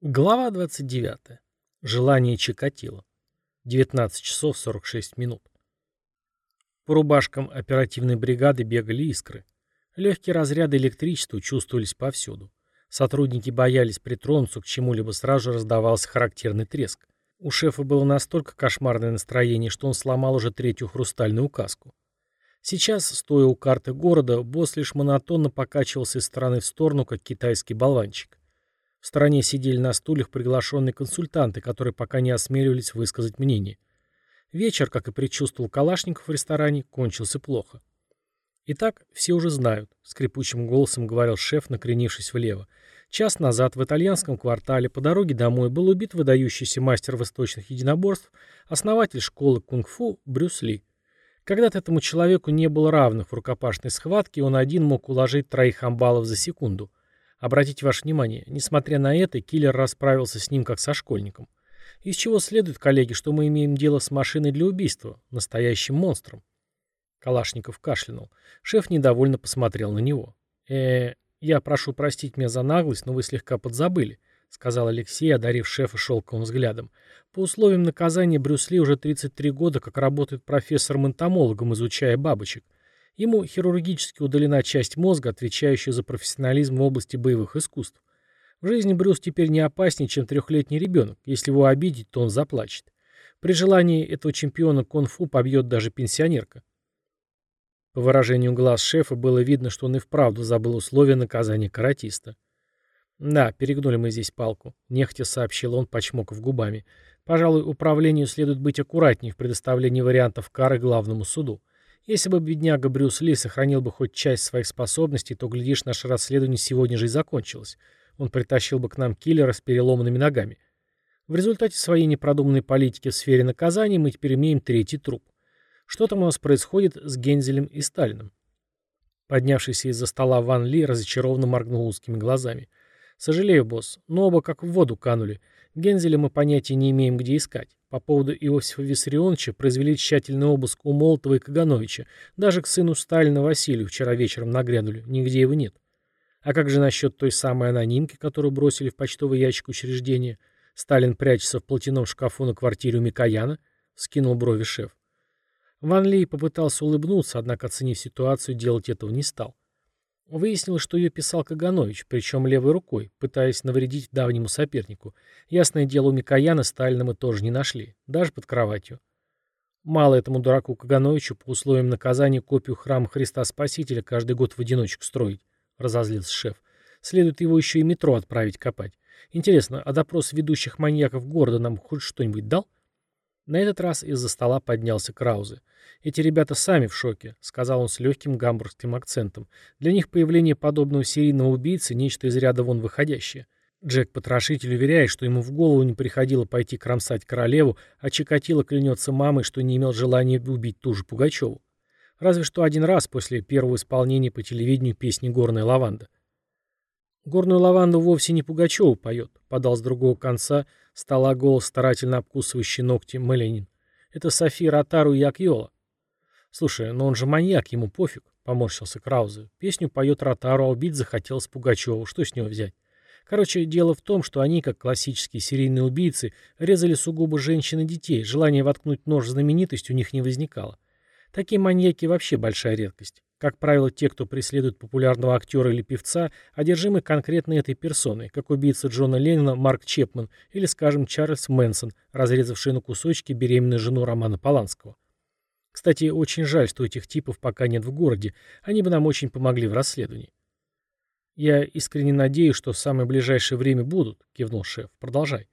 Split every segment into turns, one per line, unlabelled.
Глава 29. Желание Чикатило. 19 часов 46 минут. По рубашкам оперативной бригады бегали искры. Легкие разряды электричества чувствовались повсюду. Сотрудники боялись притронуться к чему-либо, сразу раздавался характерный треск. У шефа было настолько кошмарное настроение, что он сломал уже третью хрустальную указку. Сейчас, стоя у карты города, босс лишь монотонно покачивался из стороны в сторону, как китайский болванчик. В стороне сидели на стульях приглашенные консультанты, которые пока не осмеливались высказать мнение. Вечер, как и предчувствовал Калашников в ресторане, кончился плохо. «Итак, все уже знают», — скрипучим голосом говорил шеф, накренившись влево. Час назад в итальянском квартале по дороге домой был убит выдающийся мастер восточных единоборств, основатель школы кунг-фу Брюс Ли. Когда-то этому человеку не было равных в рукопашной схватке, он один мог уложить троих амбалов за секунду. Обратите ваше внимание, несмотря на это, киллер расправился с ним как со школьником. Из чего следует, коллеги, что мы имеем дело с машиной для убийства, настоящим монстром. Калашников кашлянул. Шеф недовольно посмотрел на него. э я прошу простить меня за наглость, но вы слегка подзабыли», — сказал Алексей, одарив шефа шелковым взглядом. «По условиям наказания Брюс Ли уже 33 года как работает профессором-энтомологом, изучая бабочек. Ему хирургически удалена часть мозга, отвечающая за профессионализм в области боевых искусств. В жизни Брюс теперь не опаснее, чем трехлетний ребенок. Если его обидеть, то он заплачет. При желании этого чемпиона конфу побьет даже пенсионерка. По выражению глаз шефа было видно, что он и вправду забыл условия наказания каратиста. «Да, перегнули мы здесь палку», — нехотя сообщил он, почмокав губами. «Пожалуй, управлению следует быть аккуратнее в предоставлении вариантов кары главному суду. Если бы бедняга Брюс Ли сохранил бы хоть часть своих способностей, то, глядишь, наше расследование сегодня же и закончилось. Он притащил бы к нам киллера с переломанными ногами. В результате своей непродуманной политики в сфере наказаний мы теперь имеем третий труп. Что там у нас происходит с Гензелем и Сталиным? Поднявшийся из-за стола Ван Ли разочарованно моргнул узкими глазами. «Сожалею, босс, но оба как в воду канули. Гензеля мы понятия не имеем, где искать. По поводу Иосифа Виссарионовича произвели тщательный обыск у Молотова и Кагановича. Даже к сыну Сталина Василию вчера вечером нагрянули. Нигде его нет. А как же насчет той самой анонимки, которую бросили в почтовый ящик учреждения? Сталин прячется в платяном шкафу на квартире у Микояна? Скинул брови шеф. Ван Ли попытался улыбнуться, однако, оценив ситуацию, делать этого не стал. Выяснилось, что ее писал Каганович, причем левой рукой, пытаясь навредить давнему сопернику. Ясное дело, у Микояна Сталина мы тоже не нашли, даже под кроватью. Мало этому дураку Кагановичу по условиям наказания копию храма Христа Спасителя каждый год в одиночку строить, разозлился шеф. Следует его еще и метро отправить копать. Интересно, а допрос ведущих маньяков города нам хоть что-нибудь дал? На этот раз из-за стола поднялся Краузе. «Эти ребята сами в шоке», — сказал он с легким гамбургским акцентом. «Для них появление подобного серийного убийцы — нечто из ряда вон выходящее». Джек-потрошитель уверяет, что ему в голову не приходило пойти кромсать королеву, а Чикатило клянется мамой, что не имел желания убить ту же Пугачеву. Разве что один раз после первого исполнения по телевидению песни «Горная лаванда». «Горную лаванду вовсе не Пугачеву поет», — подал с другого конца стола голос, старательно обкусывающий ногти Мэленин. «Это София Ротару Якьола». «Слушай, но он же маньяк, ему пофиг», — поморщился Краузе. «Песню поет Ротару, а убить захотелось Пугачеву. Что с него взять?» Короче, дело в том, что они, как классические серийные убийцы, резали сугубо женщин и детей. Желание воткнуть нож в знаменитость у них не возникало. Такие маньяки вообще большая редкость. Как правило, те, кто преследует популярного актера или певца, одержимы конкретно этой персоной, как убийца Джона Леннона Марк Чепман или, скажем, Чарльз Мэнсон, разрезавший на кусочки беременную жену Романа Поланского. Кстати, очень жаль, что этих типов пока нет в городе, они бы нам очень помогли в расследовании. «Я искренне надеюсь, что в самое ближайшее время будут», — кивнул шеф. «Продолжай».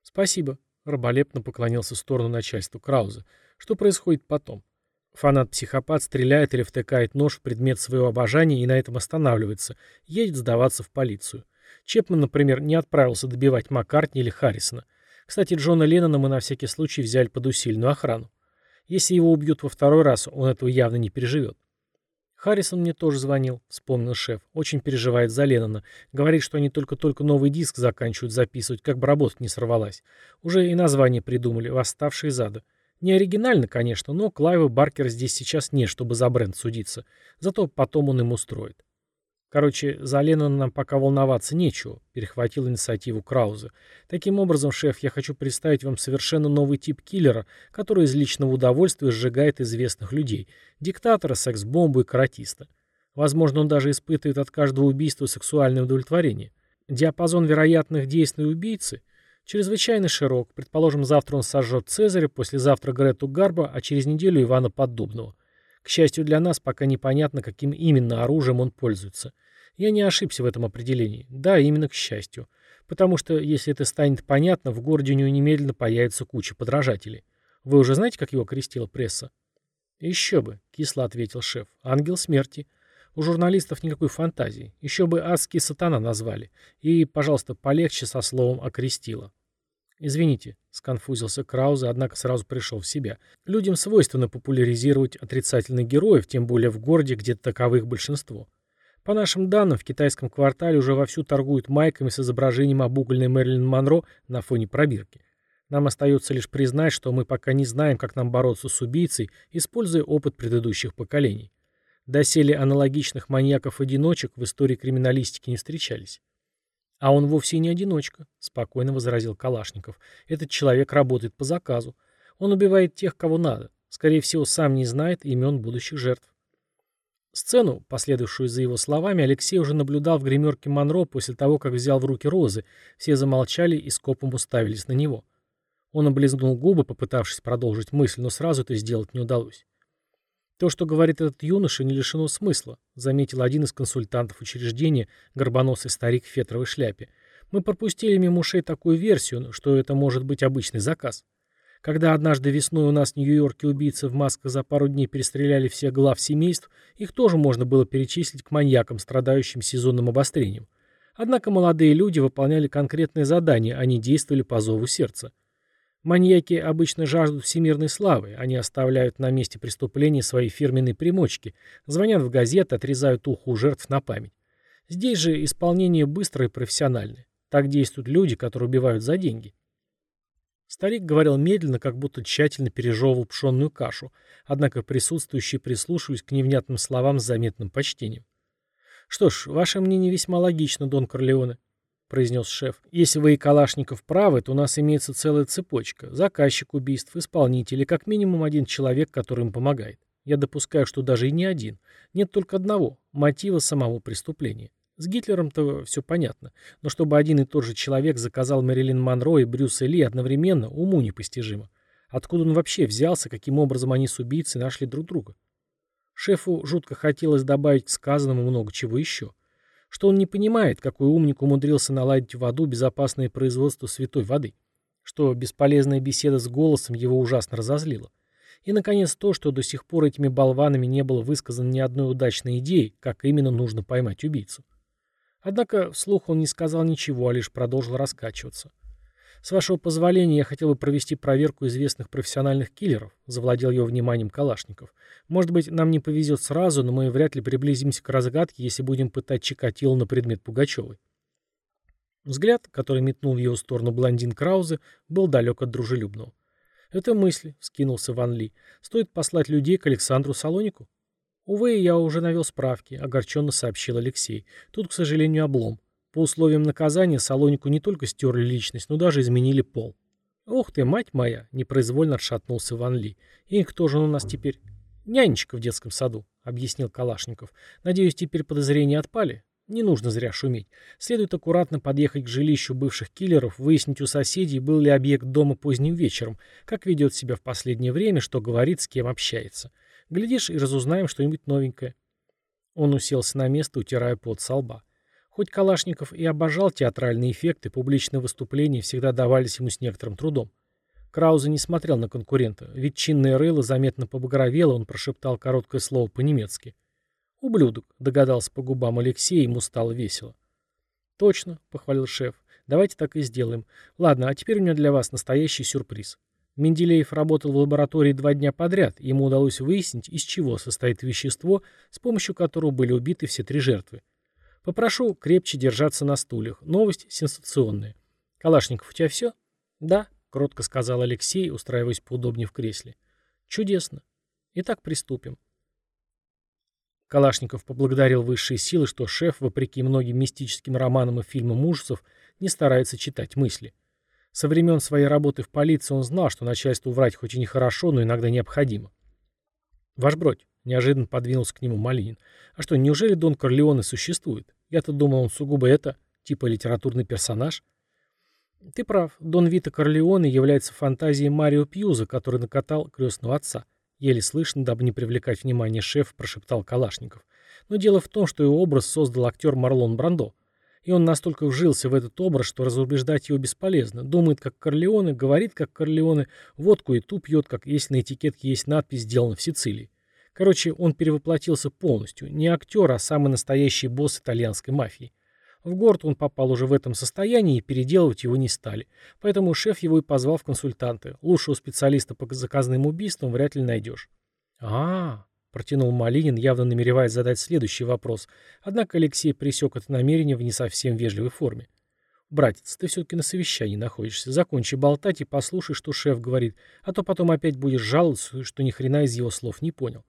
«Спасибо», — раболепно поклонился в сторону начальства Крауза. «Что происходит потом?» Фанат-психопат стреляет или втыкает нож в предмет своего обожания и на этом останавливается, едет сдаваться в полицию. Чепман, например, не отправился добивать Маккартни или Харрисона. Кстати, Джона Леннона мы на всякий случай взяли под усиленную охрану. Если его убьют во второй раз, он этого явно не переживет. Харрисон мне тоже звонил, вспомнил шеф. Очень переживает за Леннона. Говорит, что они только-только новый диск заканчивают записывать, как бы работа не сорвалась. Уже и название придумали «Восставшие из ада». Не оригинально, конечно, но Клайва Баркер здесь сейчас нет, чтобы за бренд судиться. Зато потом он им устроит. Короче, за Леннона нам пока волноваться нечего, перехватил инициативу Краузе. Таким образом, шеф, я хочу представить вам совершенно новый тип киллера, который из личного удовольствия сжигает известных людей. Диктатора, секс-бомбу и каратиста. Возможно, он даже испытывает от каждого убийства сексуальное удовлетворение. Диапазон вероятных действий убийцы чрезвычайно широк. Предположим, завтра он сожжет Цезаря, послезавтра Грету Гарба, а через неделю Ивана Поддубного. К счастью для нас, пока непонятно, каким именно оружием он пользуется. Я не ошибся в этом определении. Да, именно к счастью. Потому что, если это станет понятно, в городе у него немедленно появится куча подражателей. Вы уже знаете, как его крестила пресса? Еще бы, кисло ответил шеф. Ангел смерти. У журналистов никакой фантазии. Еще бы адский сатана назвали. И, пожалуйста, полегче со словом «окрестила». «Извините», — сконфузился Краузе, однако сразу пришел в себя. «Людям свойственно популяризировать отрицательных героев, тем более в городе, где таковых большинство. По нашим данным, в китайском квартале уже вовсю торгуют майками с изображением обугольной Мэрилин Монро на фоне пробирки. Нам остается лишь признать, что мы пока не знаем, как нам бороться с убийцей, используя опыт предыдущих поколений. Доселе аналогичных маньяков-одиночек в истории криминалистики не встречались. «А он вовсе не одиночка», — спокойно возразил Калашников. «Этот человек работает по заказу. Он убивает тех, кого надо. Скорее всего, сам не знает имен будущих жертв». Сцену, последовавшую за его словами, Алексей уже наблюдал в гримерке Монро после того, как взял в руки розы. Все замолчали и скопом уставились на него. Он облизнул губы, попытавшись продолжить мысль, но сразу это сделать не удалось. То, что говорит этот юноша, не лишено смысла, заметил один из консультантов учреждения, горбоносый старик в фетровой шляпе. Мы пропустили мимо ушей такую версию, что это может быть обычный заказ. Когда однажды весной у нас в Нью-Йорке убийцы в масках за пару дней перестреляли всех глав семейств, их тоже можно было перечислить к маньякам, страдающим сезонным обострением. Однако молодые люди выполняли конкретные задания, а не действовали по зову сердца. Маньяки обычно жаждут всемирной славы, они оставляют на месте преступления свои фирменные примочки, звонят в газеты, отрезают ухо у жертв на память. Здесь же исполнение быстрое и профессиональное. Так действуют люди, которые убивают за деньги. Старик говорил медленно, как будто тщательно пережевывал пшенную кашу, однако присутствующие прислушивались к невнятным словам с заметным почтением. «Что ж, ваше мнение весьма логично, Дон Корлеоне. — произнес шеф. «Если вы и Калашников правы, то у нас имеется целая цепочка. Заказчик убийств, исполнитель и как минимум один человек, который им помогает. Я допускаю, что даже и не один. Нет только одного — мотива самого преступления. С Гитлером-то все понятно. Но чтобы один и тот же человек заказал Мэрилин Монро и Брюса Ли одновременно, уму непостижимо. Откуда он вообще взялся, каким образом они с убийцей нашли друг друга? Шефу жутко хотелось добавить к сказанному много чего еще что он не понимает, какой умник умудрился наладить в аду безопасное производство святой воды, что бесполезная беседа с голосом его ужасно разозлила. И, наконец, то, что до сих пор этими болванами не было высказано ни одной удачной идеи, как именно нужно поймать убийцу. Однако вслух он не сказал ничего, а лишь продолжил раскачиваться. С вашего позволения, я хотел бы провести проверку известных профессиональных киллеров, завладел его вниманием Калашников. Может быть, нам не повезет сразу, но мы вряд ли приблизимся к разгадке, если будем пытать Чикатило на предмет Пугачевой. Взгляд, который метнул в его сторону блондин Краузе, был далек от дружелюбного. «Это мысли», — скинулся Ван Ли. «Стоит послать людей к Александру Салонику?» «Увы, я уже навел справки», — огорченно сообщил Алексей. «Тут, к сожалению, облом. По условиям наказания Салонику не только стерли личность, но даже изменили пол. «Ох ты, мать моя!» — непроизвольно отшатнулся Ван Ли. «И кто же он у нас теперь?» «Нянечка в детском саду», — объяснил Калашников. «Надеюсь, теперь подозрения отпали?» Не нужно зря шуметь. Следует аккуратно подъехать к жилищу бывших киллеров, выяснить у соседей, был ли объект дома поздним вечером, как ведет себя в последнее время, что говорит, с кем общается. Глядишь, и разузнаем что-нибудь новенькое. Он уселся на место, утирая пот со лба. Хоть Калашников и обожал театральные эффекты, публичные выступления всегда давались ему с некоторым трудом. Краузе не смотрел на конкурента, ведь чинное рыло заметно побагровело, он прошептал короткое слово по-немецки. «Ублюдок», — догадался по губам Алексей, ему стало весело. «Точно», — похвалил шеф. «Давайте так и сделаем. Ладно, а теперь у меня для вас настоящий сюрприз». Менделеев работал в лаборатории два дня подряд, ему удалось выяснить, из чего состоит вещество, с помощью которого были убиты все три жертвы. Попрошу крепче держаться на стульях. Новость сенсационная. Калашников, у тебя все? Да, кротко сказал Алексей, устраиваясь поудобнее в кресле. Чудесно. Итак, приступим. Калашников поблагодарил высшие силы, что шеф, вопреки многим мистическим романам и фильмам ужасов, не старается читать мысли. Со времен своей работы в полиции он знал, что начальству врать хоть и нехорошо, но иногда необходимо. «Ваш бродь», — неожиданно подвинулся к нему Малинин. «А что, неужели Дон Корлеоне существует? Я-то думал, он сугубо это, типа литературный персонаж». «Ты прав. Дон Вита Корлеоне является фантазией Марио Пьюза, который накатал крестного отца». Еле слышно, дабы не привлекать внимание шефа, прошептал Калашников. Но дело в том, что его образ создал актер Марлон Брандо. И он настолько вжился в этот образ, что разубеждать его бесполезно. Думает, как Корлеоне, говорит, как Корлеоне, водку и ту пьет, как если на этикетке есть надпись «Сделано в Сицилии». Короче, он перевоплотился полностью. Не актер, а самый настоящий босс итальянской мафии. В город он попал уже в этом состоянии, и переделывать его не стали. Поэтому шеф его и позвал в консультанты. Лучшего специалиста по заказным убийствам вряд ли найдешь. а, -а, протянул Малинин, явно намереваясь задать следующий вопрос. Однако Алексей пресек это намерение в не совсем вежливой форме. «Братец, ты все-таки на совещании находишься. Закончи болтать и послушай, что шеф говорит, а то потом опять будешь жаловаться, что ни хрена из его слов не понял».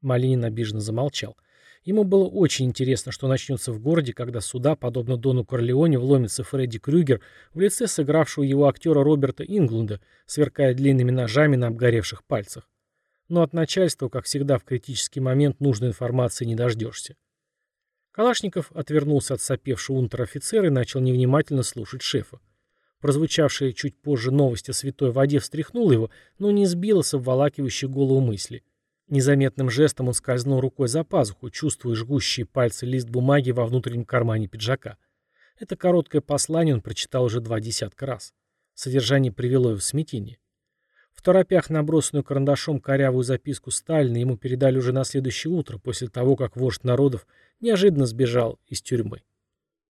Малинин обиженно замолчал. Ему было очень интересно, что начнется в городе, когда сюда, подобно Дону Корлеоне, вломится Фредди Крюгер в лице сыгравшего его актера Роберта Инглунда, сверкая длинными ножами на обгоревших пальцах. Но от начальства, как всегда в критический момент, нужной информации не дождешься. Калашников отвернулся от сопевшего унтер-офицера и начал невнимательно слушать шефа. Прозвучавшая чуть позже новость о святой воде встряхнула его, но не сбила с обволакивающей голову мысли. Незаметным жестом он скользнул рукой за пазуху, чувствуя жгущие пальцы лист бумаги во внутреннем кармане пиджака. Это короткое послание он прочитал уже два десятка раз. Содержание привело его в смятение. В торопях набросанную карандашом корявую записку Сталина ему передали уже на следующее утро, после того, как вождь народов неожиданно сбежал из тюрьмы.